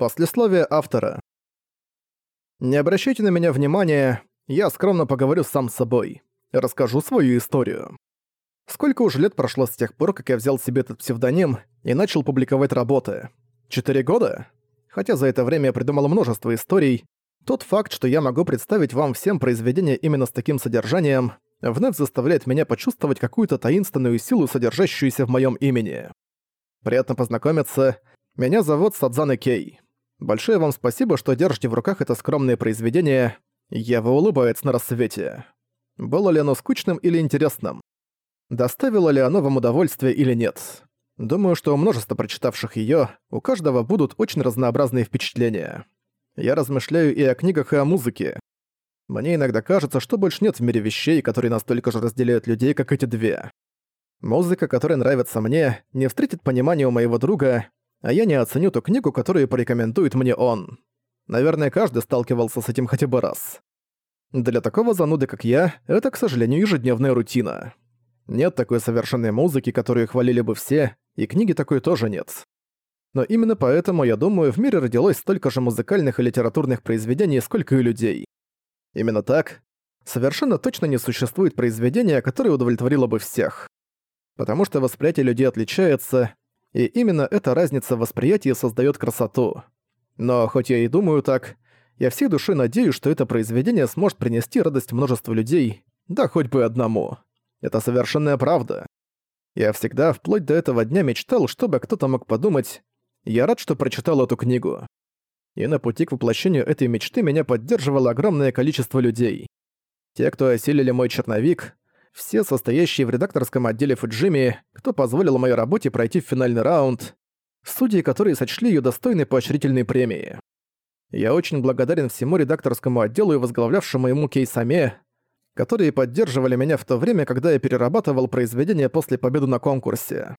Послесловие автора. Не обращайте на меня внимания, я скромно поговорю сам с собой. Расскажу свою историю. Сколько уже лет прошло с тех пор, как я взял себе этот псевдоним и начал публиковать работы? Четыре года? Хотя за это время я придумал множество историй, тот факт, что я могу представить вам всем произведения именно с таким содержанием, вновь заставляет меня почувствовать какую-то таинственную силу, содержащуюся в моем имени. Приятно познакомиться. Меня зовут Садзана Кей. Большое вам спасибо, что держите в руках это скромное произведение. Ева улыбается на рассвете. Было ли оно скучным или интересным? Доставило ли оно вам удовольствие или нет? Думаю, что у множества прочитавших её, у каждого будут очень разнообразные впечатления. Я размышляю и о книгах, и о музыке. Мне иногда кажется, что больше нет в мире вещей, которые настолько же разделяют людей, как эти две. Музыка, которая нравится мне, не встретит понимания у моего друга, а я не оценю ту книгу, которую порекомендует мне он. Наверное, каждый сталкивался с этим хотя бы раз. Для такого зануды, как я, это, к сожалению, ежедневная рутина. Нет такой совершенной музыки, которую хвалили бы все, и книги такой тоже нет. Но именно поэтому, я думаю, в мире родилось столько же музыкальных и литературных произведений, сколько и людей. Именно так. Совершенно точно не существует произведения, которое удовлетворило бы всех. Потому что восприятие людей отличается, и именно эта разница в восприятии создает красоту. Но хоть я и думаю так, я всей душой надеюсь, что это произведение сможет принести радость множеству людей, да хоть бы одному. Это совершенная правда. Я всегда, вплоть до этого дня, мечтал, чтобы кто-то мог подумать, я рад, что прочитал эту книгу. И на пути к воплощению этой мечты меня поддерживало огромное количество людей. Те, кто осилили мой черновик, все состоящие в редакторском отделе Фуджими, кто позволил моей работе пройти в финальный раунд, судьи, которые сочли ее достойной поощрительной премии. Я очень благодарен всему редакторскому отделу и возглавлявшему ему Кейсаме, которые поддерживали меня в то время, когда я перерабатывал произведения после победы на конкурсе.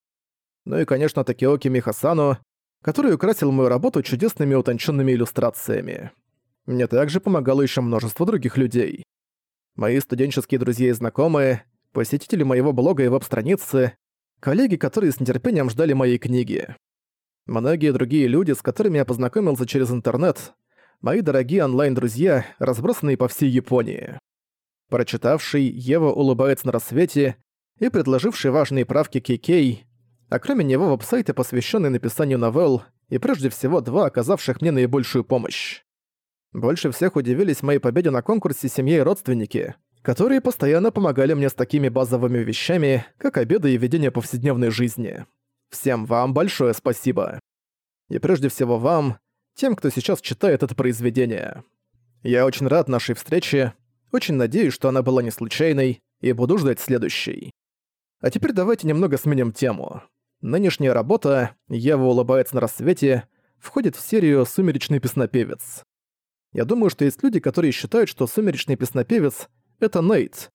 Ну и, конечно, Такиоки Михасану, который украсил мою работу чудесными утонченными иллюстрациями. Мне также помогало еще множество других людей мои студенческие друзья и знакомые, посетители моего блога и веб-страницы, коллеги, которые с нетерпением ждали моей книги. Многие другие люди, с которыми я познакомился через интернет, мои дорогие онлайн-друзья, разбросанные по всей Японии. Прочитавший, Ева улыбается на рассвете и предложивший важные правки Кей, а кроме него веб-сайты, посвященные написанию новелл, и прежде всего два, оказавших мне наибольшую помощь. Больше всех удивились моей победе на конкурсе семьи и родственники, которые постоянно помогали мне с такими базовыми вещами, как обеды и ведение повседневной жизни. Всем вам большое спасибо. И прежде всего вам, тем, кто сейчас читает это произведение. Я очень рад нашей встрече, очень надеюсь, что она была не случайной, и буду ждать следующей. А теперь давайте немного сменим тему. Нынешняя работа «Ева улыбается на рассвете» входит в серию «Сумеречный песнопевец». Я думаю, что есть люди, которые считают, что сумеречный песнопевец — это Нейт.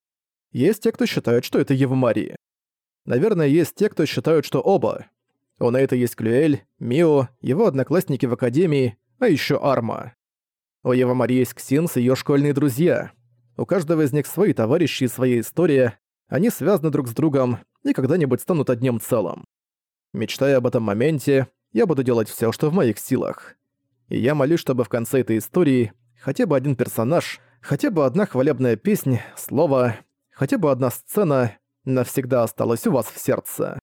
Есть те, кто считают, что это Ева Мария. Наверное, есть те, кто считают, что оба. У Нейта есть Клюэль, Мио, его одноклассники в Академии, а еще Арма. У Ева Марии есть Ксинс и её школьные друзья. У каждого из них свои товарищи и своя история, они связаны друг с другом и когда-нибудь станут одним целым. Мечтая об этом моменте, я буду делать всё, что в моих силах и я молюсь, чтобы в конце этой истории хотя бы один персонаж, хотя бы одна хвалебная песнь, слово, хотя бы одна сцена навсегда осталась у вас в сердце.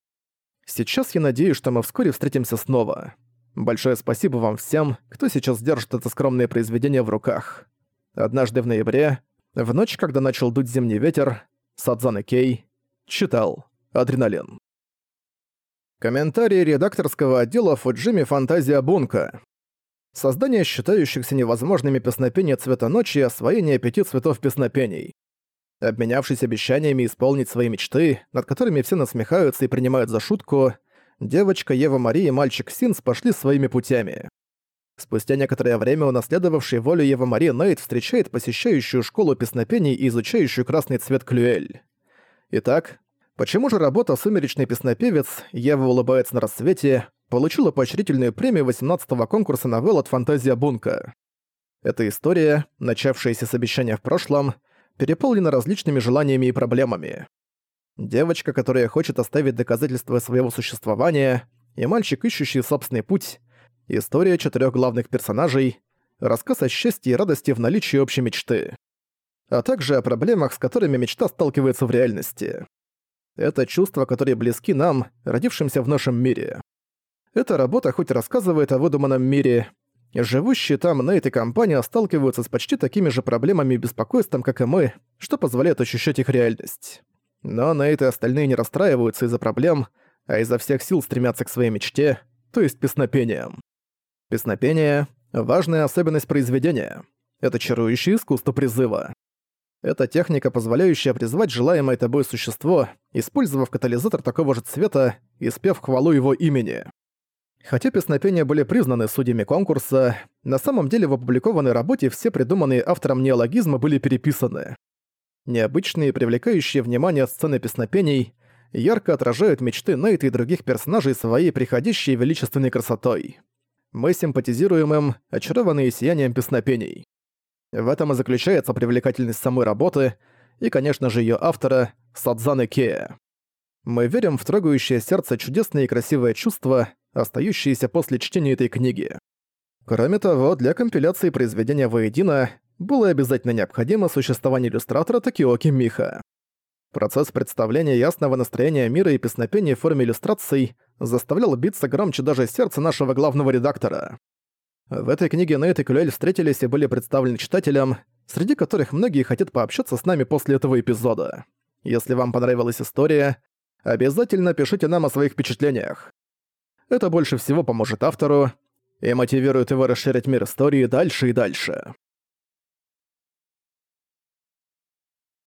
Сейчас я надеюсь, что мы вскоре встретимся снова. Большое спасибо вам всем, кто сейчас держит это скромное произведение в руках. Однажды в ноябре, в ночь, когда начал дуть зимний ветер, Садзана Кей читал «Адреналин». Комментарий редакторского отдела Фуджими Фантазия Бунка. Создание считающихся невозможными песнопения цвета ночи и освоение пяти цветов песнопений. Обменявшись обещаниями исполнить свои мечты, над которыми все насмехаются и принимают за шутку, девочка Ева Мария и мальчик Синс пошли своими путями. Спустя некоторое время унаследовавший волю Ева Мария Нейт встречает посещающую школу песнопений и изучающую красный цвет Клюэль. Итак, почему же работа «Сумеречный песнопевец» Ева улыбается на рассвете получила поощрительную премию 18-го конкурса новелл от Фантазия Бунка. Эта история, начавшаяся с обещания в прошлом, переполнена различными желаниями и проблемами. Девочка, которая хочет оставить доказательства своего существования, и мальчик, ищущий собственный путь, история четырех главных персонажей, рассказ о счастье и радости в наличии общей мечты, а также о проблемах, с которыми мечта сталкивается в реальности. Это чувства, которые близки нам, родившимся в нашем мире. Эта работа хоть рассказывает о выдуманном мире, живущие там Нейт и компания сталкиваются с почти такими же проблемами и беспокойством, как и мы, что позволяет ощущать их реальность. Но Нейт и остальные не расстраиваются из-за проблем, а изо всех сил стремятся к своей мечте, то есть песнопениям. Песнопение — важная особенность произведения. Это чарующее искусство призыва. Это техника, позволяющая призвать желаемое тобой существо, использовав катализатор такого же цвета и спев хвалу его имени. Хотя песнопения были признаны судьями конкурса, на самом деле в опубликованной работе все придуманные автором неологизмы были переписаны. Необычные, привлекающие внимание сцены песнопений ярко отражают мечты Нейта и других персонажей своей приходящей величественной красотой. Мы симпатизируем им, очарованные сиянием песнопений. В этом и заключается привлекательность самой работы и, конечно же, ее автора Садзаны Кея. Мы верим в трогающее сердце чудесное и красивое чувство, остающиеся после чтения этой книги. Кроме того, для компиляции произведения воедино было обязательно необходимо существование иллюстратора Такиоки Миха. Процесс представления ясного настроения мира и песнопения в форме иллюстраций заставлял биться громче даже сердце нашего главного редактора. В этой книге Нейт и Клюэль встретились и были представлены читателям, среди которых многие хотят пообщаться с нами после этого эпизода. Если вам понравилась история, обязательно пишите нам о своих впечатлениях. Это больше всего поможет автору и мотивирует его расширять мир истории дальше и дальше.